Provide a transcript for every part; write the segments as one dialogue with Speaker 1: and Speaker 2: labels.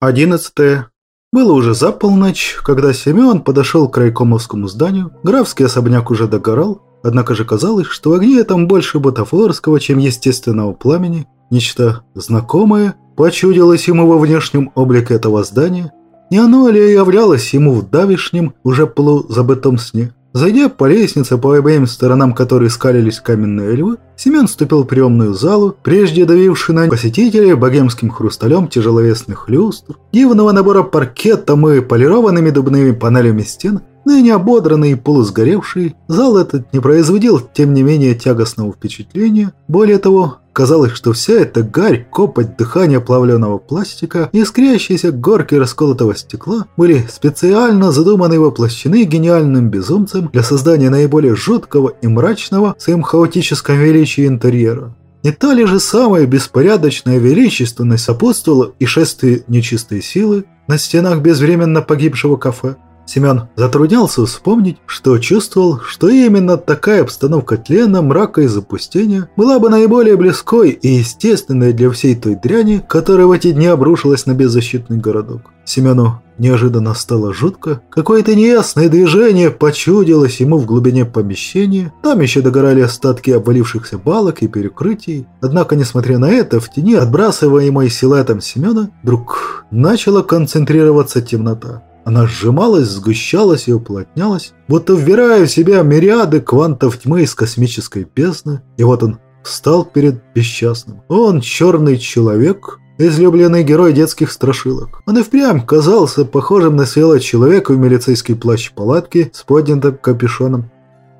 Speaker 1: Одиннадцатое. Было уже за полночь, когда Семен подошел к райкомовскому зданию. Графский особняк уже догорал, однако же казалось, что в огне там больше бутафорского, чем естественного пламени. Нечто знакомое почудилось ему во внешнем облике этого здания, не оно ли являлось ему в давишнем, уже полузабытом сне. Зайдя по лестнице, по обеим сторонам которой скалились каменные львы, Семен вступил в приемную залу, прежде давивший на посетителей богемским хрусталем тяжеловесных люстр, дивного набора паркетом и полированными дубными панелями стен, ныне ободранный и полусгоревший, зал этот не производил, тем не менее, тягостного впечатления. Более того, казалось, что вся эта гарь, копоть, дыхание плавленного пластика и искрящиеся горки расколотого стекла были специально задуманы и воплощены гениальным безумцем для создания наиболее жуткого и мрачного в своем хаотическом величии интерьера. Не та ли же самая беспорядочная величественность сопутствовала и шествие нечистой силы на стенах безвременно погибшего кафе? Семен затруднялся вспомнить, что чувствовал, что именно такая обстановка тлена, мрака и запустения была бы наиболее близкой и естественной для всей той дряни, которая в эти дни обрушилась на беззащитный городок. Семену неожиданно стало жутко. Какое-то неясное движение почудилось ему в глубине помещения. Там еще догорали остатки обвалившихся балок и перекрытий. Однако, несмотря на это, в тени, отбрасываемой силуэтом Семена, вдруг начала концентрироваться темнота. Она сжималась, сгущалась и уплотнялась, будто вбирая в себя мириады квантов тьмы из космической бездны. И вот он встал перед бесчастным. Он черный человек, излюбленный герой детских страшилок. Он и впрямь казался похожим на свелого человека в милицейской плащ-палатке с поднятым капюшоном.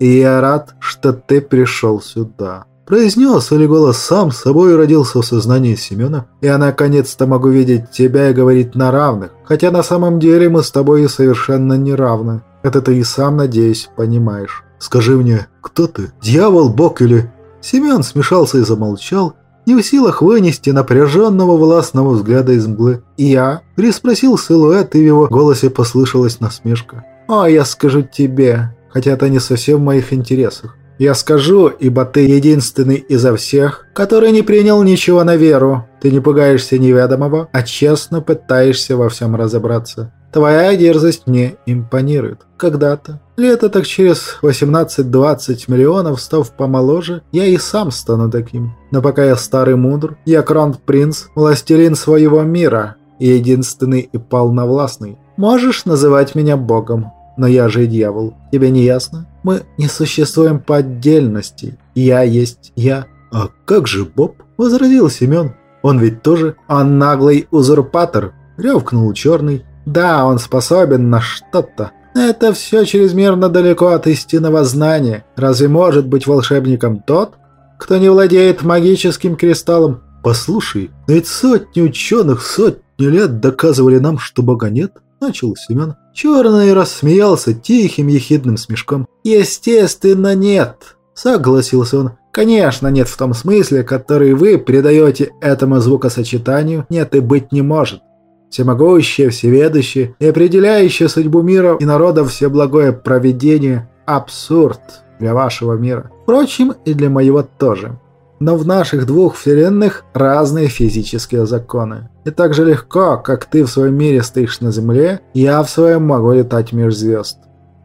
Speaker 1: «И я рад, что ты пришел сюда», Произнес, или голос сам собой родился в сознании Семена. «Я наконец-то могу видеть тебя и говорить на равных, хотя на самом деле мы с тобой совершенно не равны. Это ты и сам, надеюсь, понимаешь. Скажи мне, кто ты? Дьявол, бог или...» Семен смешался и замолчал, не в силах вынести напряженного властного взгляда из мглы. «Я?» – переспросил силуэт, и в его голосе послышалась насмешка. «О, я скажу тебе, хотя это не совсем в моих интересах. Я скажу, ибо ты единственный изо всех, который не принял ничего на веру. Ты не пугаешься неведомого, а честно пытаешься во всем разобраться. Твоя дерзость мне импонирует. Когда-то, лето так через 18-20 миллионов, став помоложе, я и сам стану таким. Но пока я старый мудр, я кронпринц, властелин своего мира, единственный и полновластный. Можешь называть меня богом, но я же дьявол. Тебе не ясно? Мы не существуем по отдельности. Я есть я. А как же Боб? Возразил Семен. Он ведь тоже... Он наглый узурпатор. Рявкнул черный. Да, он способен на что-то. Это все чрезмерно далеко от истинного знания. Разве может быть волшебником тот, кто не владеет магическим кристаллом? Послушай, ведь сотни ученых сотни лет доказывали нам, что Бога нет начал Семен. Черный рассмеялся тихим ехидным смешком. «Естественно, нет!» – согласился он. «Конечно, нет в том смысле, который вы придаете этому звукосочетанию, нет и быть не может. Всемогущее, всеведущее и определяющее судьбу мира и народа всеблагое проведение – абсурд для вашего мира. Впрочем, и для моего тоже. Но в наших двух вселенных разные физические законы. И так же легко, как ты в своем мире стоишь на Земле, я в своем могу летать меж звезд.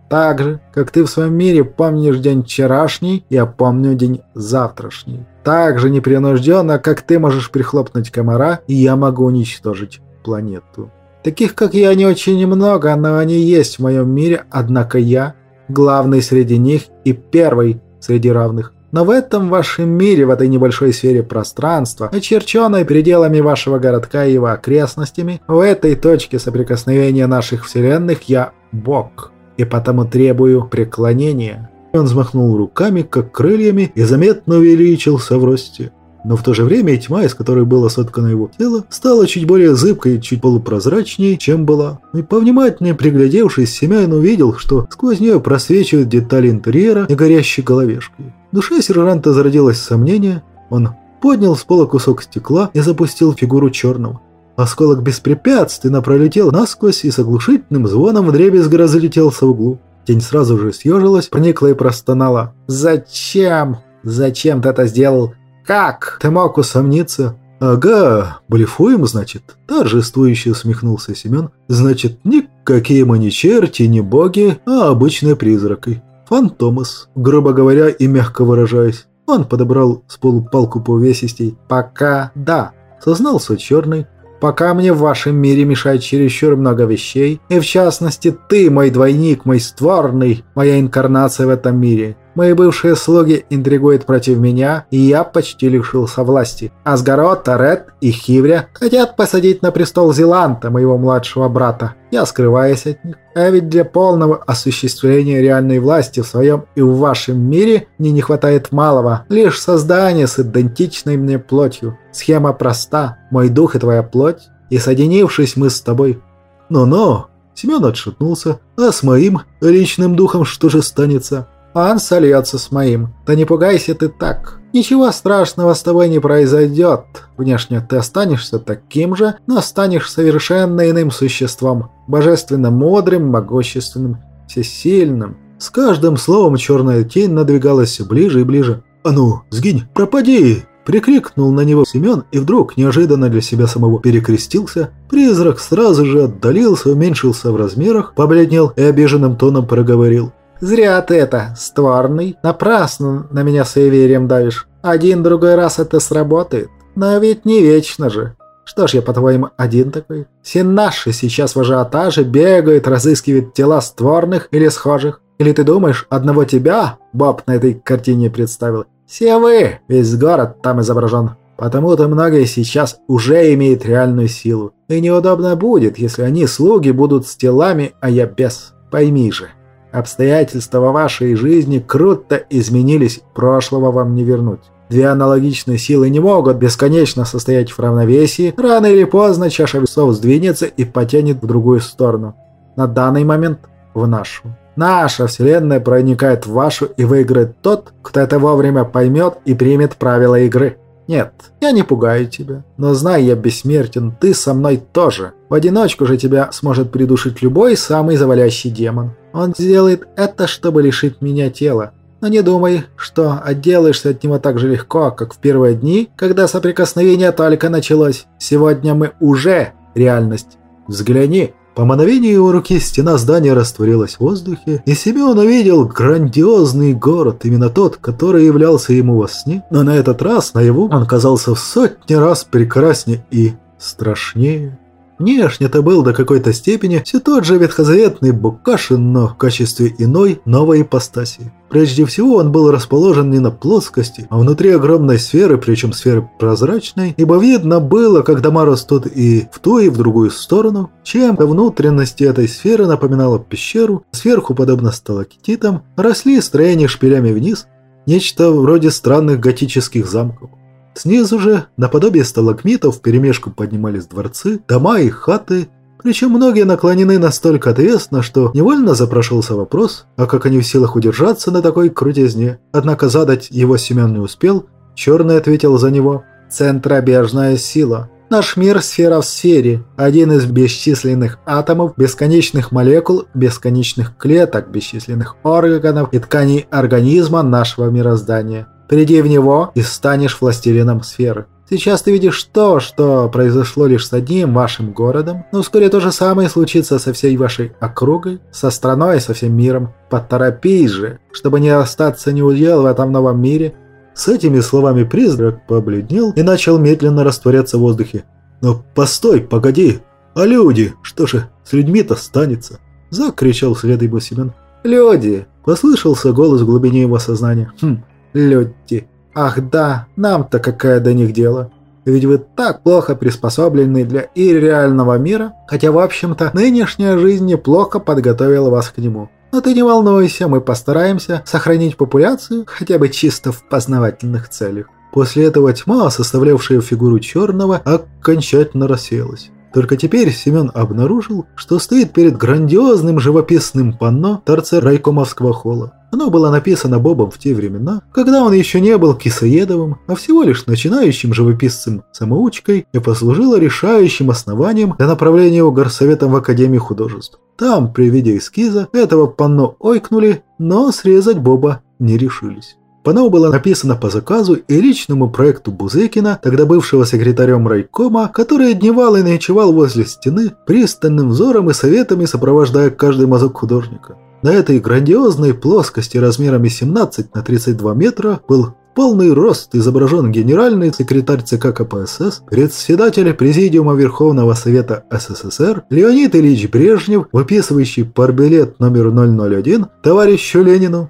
Speaker 1: Так же, как ты в своем мире помнишь день вчерашний, я помню день завтрашний. Так же непринужденно, как ты можешь прихлопнуть комара, и я могу уничтожить планету. Таких, как я, не очень немного, но они есть в моем мире, однако я – главный среди них и первый среди равных. Но в этом вашем мире, в этой небольшой сфере пространства, очерченной пределами вашего городка и его окрестностями, в этой точке соприкосновения наших вселенных я Бог, и потому требую преклонения». Он взмахнул руками, как крыльями, и заметно увеличился в росте. Но в то же время тьма, из которой было соткано его тело, стала чуть более зыбкой, чуть полупрозрачнее, чем была. И повнимательнее приглядевшись, Семяин увидел, что сквозь нее просвечивают детали интерьера и горящей головешкой. В душе сержанта зародилось сомнение. Он поднял с пола кусок стекла и запустил фигуру черного. Осколок беспрепятственно пролетел насквозь и с оглушительным звоном вдребезги разлетелся в углу. Тень сразу же съежилась, проникла и простонала. «Зачем? Зачем ты это сделал? Как? Ты мог усомниться?» «Ага, блефуем, значит?» – торжествующе усмехнулся Семен. «Значит, никакие мы не черти, не боги, а обычные призраки. Фантомас, грубо говоря и мягко выражаясь. Он подобрал с полу палку по увесистей. «Пока да», – сознался черный. «Пока мне в вашем мире мешает чересчур много вещей, и в частности ты, мой двойник, мой створный, моя инкарнация в этом мире. Мои бывшие слуги интригуют против меня, и я почти лишился власти. Асгарот, Тарет и Хивря хотят посадить на престол Зеланта, моего младшего брата. Я скрываюсь от них. А ведь для полного осуществления реальной власти в своем и в вашем мире мне не хватает малого. Лишь создание с идентичной мне плотью. Схема проста. Мой дух и твоя плоть. И соединившись мы с тобой. Ну-ну. Семен отшатнулся. А с моим личным духом что же станется? Он сольется с моим. Да не пугайся ты так. Ничего страшного с тобой не произойдет. Внешне ты останешься таким же, но станешь совершенно иным существом. Божественно мудрым, могущественным, всесильным. С каждым словом черная тень надвигалась все ближе и ближе. «А ну, сгинь, пропади!» Прикрикнул на него Семен и вдруг неожиданно для себя самого перекрестился. Призрак сразу же отдалился, уменьшился в размерах, побледнел и обиженным тоном проговорил. «Зря ты это, створный. Напрасно на меня суеверием давишь. Один другой раз это сработает. Но ведь не вечно же. Что ж я, по-твоему, один такой? Все наши сейчас в ажиотаже бегают, разыскивают тела створных или схожих. Или ты думаешь, одного тебя Боб на этой картине представил? Все вы, весь город там изображен. Потому-то многие сейчас уже имеют реальную силу. И неудобно будет, если они слуги будут с телами, а я без. Пойми же. Обстоятельства вашей жизни круто изменились, прошлого вам не вернуть. Две аналогичные силы не могут бесконечно состоять в равновесии, рано или поздно чаша весов сдвинется и потянет в другую сторону. На данный момент в нашу. Наша вселенная проникает в вашу и выиграет тот, кто это вовремя поймет и примет правила игры. Нет, я не пугаю тебя, но знай, я бессмертен, ты со мной тоже. В одиночку же тебя сможет придушить любой самый завалящий демон. Он сделает это, чтобы лишить меня тела. Но не думай, что отделаешься от него так же легко, как в первые дни, когда соприкосновение только началось. Сегодня мы уже реальность. Взгляни, по мановению его руки стена здания растворилась в воздухе, и Семен увидел грандиозный город, именно тот, который являлся ему во сне, но на этот раз наяву он казался в сотни раз прекраснее и страшнее. Внешне это был до какой-то степени все тот же ветхозаветный Букашин, но в качестве иной новой ипостаси. Прежде всего он был расположен не на плоскости, а внутри огромной сферы, причем сферы прозрачной, ибо видно было, как дома растут и в ту, и в другую сторону. Чем-то внутренности этой сферы напоминала пещеру, сверху, подобно сталактитам, росли строения шпилями вниз, нечто вроде странных готических замков. Снизу же, наподобие сталагмитов, вперемешку поднимались дворцы, дома и хаты, причем многие наклонены настолько отвесно, что невольно запрошился вопрос, а как они в силах удержаться на такой крутизне. Однако задать его Семен не успел, Черный ответил за него «Центробежная сила». Наш мир – сфера в сфере, один из бесчисленных атомов, бесконечных молекул, бесконечных клеток, бесчисленных органов и тканей организма нашего мироздания – Приди в него и станешь властелином сферы. Сейчас ты видишь то, что произошло лишь с одним вашим городом, но вскоре то же самое случится со всей вашей округой, со страной, со всем миром. Поторопись же, чтобы не остаться неудел в этом новом мире. С этими словами призрак побледнел и начал медленно растворяться в воздухе. «Но постой, погоди! А люди? Что же, с людьми-то станется?» Закричал вслед ему Семен. «Люди!» – послышался голос в глубине его сознания. «Хм, Люди. Ах да, нам-то какая до них дело. Ведь вы так плохо приспособлены для ирреального мира, хотя, в общем-то, нынешняя жизнь неплохо подготовила вас к нему. Но ты не волнуйся, мы постараемся сохранить популяцию хотя бы чисто в познавательных целях. После этого тьма, составлявшая фигуру черного, окончательно рассеялась. Только теперь Семен обнаружил, что стоит перед грандиозным живописным панно торца райкомовского холла. Оно было написано Бобом в те времена, когда он еще не был кисоедовым, а всего лишь начинающим живописцем-самоучкой и послужило решающим основанием для направления его горсоветом в Академию художеств. Там, при виде эскиза, этого панно ойкнули, но срезать Боба не решились. Панно было написано по заказу и личному проекту Бузыкина, тогда бывшего секретарем райкома, который дневал и ночевал возле стены, пристальным взором и советами сопровождая каждый мазок художника. На этой грандиозной плоскости размерами 17 на 32 метра был полный рост изображен генеральный секретарь ЦК КПСС, председатель Президиума Верховного Совета СССР Леонид Ильич Брежнев, выписывающий парбилет номер 001 товарищу Ленину.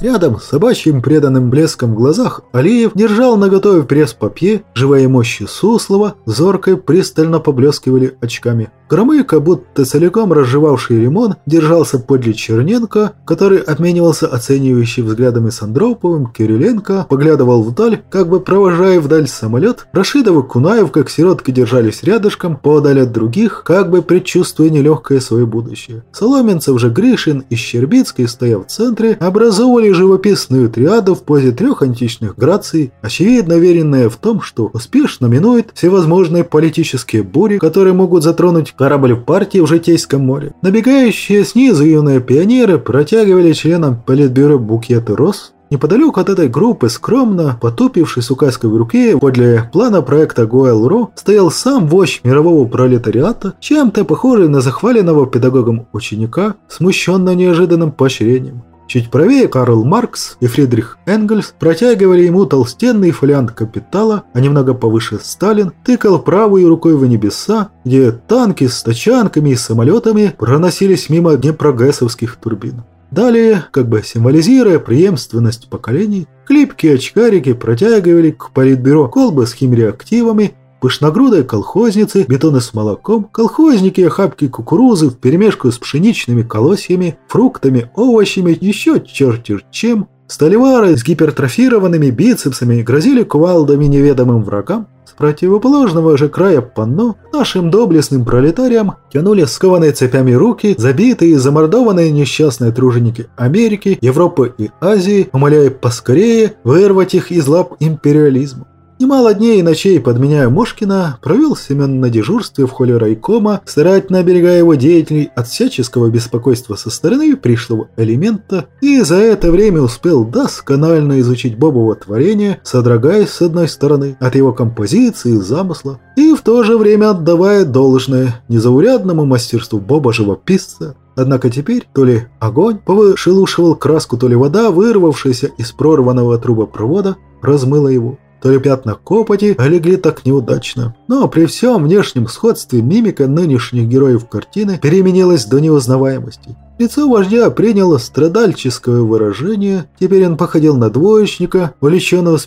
Speaker 1: Рядом с собачьим преданным блеском в глазах Алиев держал наготове пресс-папье, живая мощи Суслова, зоркой пристально поблескивали очками. Громыко, будто целиком разжевавший лимон, держался подле Черненко, который обменивался оценивающими взглядами с Андроповым, Кириленко, поглядывал вдаль, как бы провожая вдаль самолет. Рашидов и Кунаев, как сиротки, держались рядышком, поодаль от других, как бы предчувствуя нелегкое свое будущее. Соломенцев же Гришин и Щербицкий, стоя в центре, образовывали живописную триаду в позе трех античных граций, очевидно веренная в том, что успешно минует всевозможные политические бури, которые могут затронуть корабль партии в Житейском море. Набегающие снизу юные пионеры протягивали членам политбюро букеты роз. Неподалеку от этой группы, скромно, потупившись указкой в руке, подле плана проекта Гоэл-Ро, стоял сам вождь мирового пролетариата, чем-то похожий на захваленного педагогом ученика, смущенно неожиданным поощрением. Чуть правее Карл Маркс и Фридрих Энгельс протягивали ему толстенный фолиант капитала, а немного повыше Сталин тыкал правой рукой в небеса, где танки с тачанками и самолетами проносились мимо днепрогэсовских турбин. Далее, как бы символизируя преемственность поколений, клипкие очкарики протягивали к политбюро колбы с химреактивами пышногрудые колхозницы, бетоны с молоком, колхозники, охапки кукурузы вперемешку с пшеничными колосьями, фруктами, овощами, еще черти чем. Сталевары с гипертрофированными бицепсами грозили кувалдами неведомым врагам. С противоположного же края панно нашим доблестным пролетариям тянули скованные цепями руки, забитые и замордованные несчастные труженики Америки, Европы и Азии, умоляя поскорее вырвать их из лап империализма. Немало дней и ночей, подменяя Мошкина, провел Семен на дежурстве в холле райкома, старательно оберегая его деятелей от всяческого беспокойства со стороны пришлого элемента, и за это время успел досконально изучить Бобово творение, содрогаясь с одной стороны от его композиции и замысла, и в то же время отдавая должное незаурядному мастерству Боба-живописца, Однако теперь то ли огонь повышелушивал краску, то ли вода, вырвавшаяся из прорванного трубопровода, размыла его то ли пятна копоти легли так неудачно. Но при всем внешнем сходстве мимика нынешних героев картины переменилась до неузнаваемости. Лицо вождя приняло страдальческое выражение, теперь он походил на двоечника, увлеченного в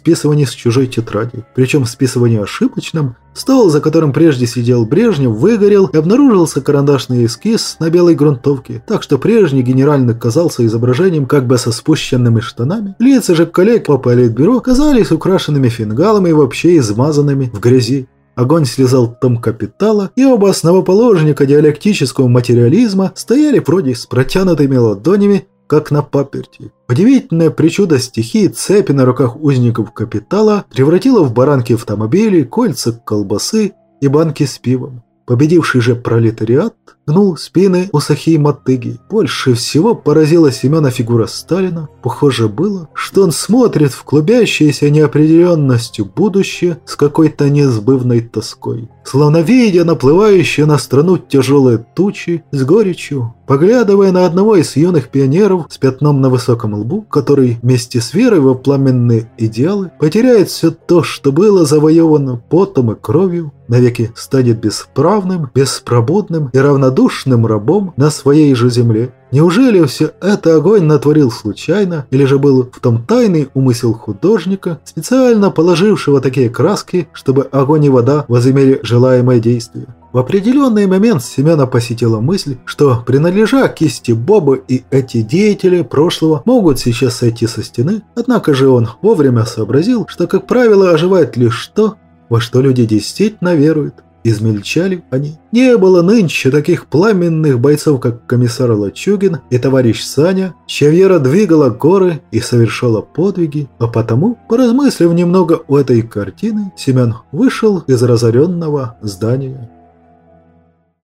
Speaker 1: с чужой тетради. Причем в списывании ошибочном, стол, за которым прежде сидел Брежнев, выгорел и обнаружился карандашный эскиз на белой грунтовке, так что прежний генеральный казался изображением как бы со спущенными штанами. Лица же коллег по политбюро казались украшенными фингалами и вообще измазанными в грязи. Огонь слезал том капитала, и оба основоположника диалектического материализма стояли вроде с протянутыми ладонями, как на паперти. Удивительная причуда стихии цепи на руках узников капитала превратила в баранки автомобилей, кольца колбасы и банки с пивом. Победивший же пролетариат гнул спины у Сахи Матыги. Больше всего поразила Семена фигура Сталина. Похоже было, что он смотрит в клубящееся неопределенностью будущее с какой-то несбывной тоской. Словно видя наплывающие на страну тяжелые тучи с горечью, поглядывая на одного из юных пионеров с пятном на высоком лбу, который вместе с верой во пламенные идеалы потеряет все то, что было завоевано потом и кровью, навеки станет бесправным, беспробудным и равнодушным рабом на своей же земле. Неужели все это огонь натворил случайно, или же был в том тайный умысел художника, специально положившего такие краски, чтобы огонь и вода возымели желаемое действие? В определенный момент Семена посетила мысль, что, принадлежа кисти Бобы и эти деятели прошлого могут сейчас сойти со стены, однако же он вовремя сообразил, что, как правило, оживает лишь то, во что люди действительно веруют. Измельчали они. Не было нынче таких пламенных бойцов, как комиссар Лачугин и товарищ Саня, чья вера двигала горы и совершала подвиги, а потому, поразмыслив немного у этой картины, Семен вышел из разоренного здания.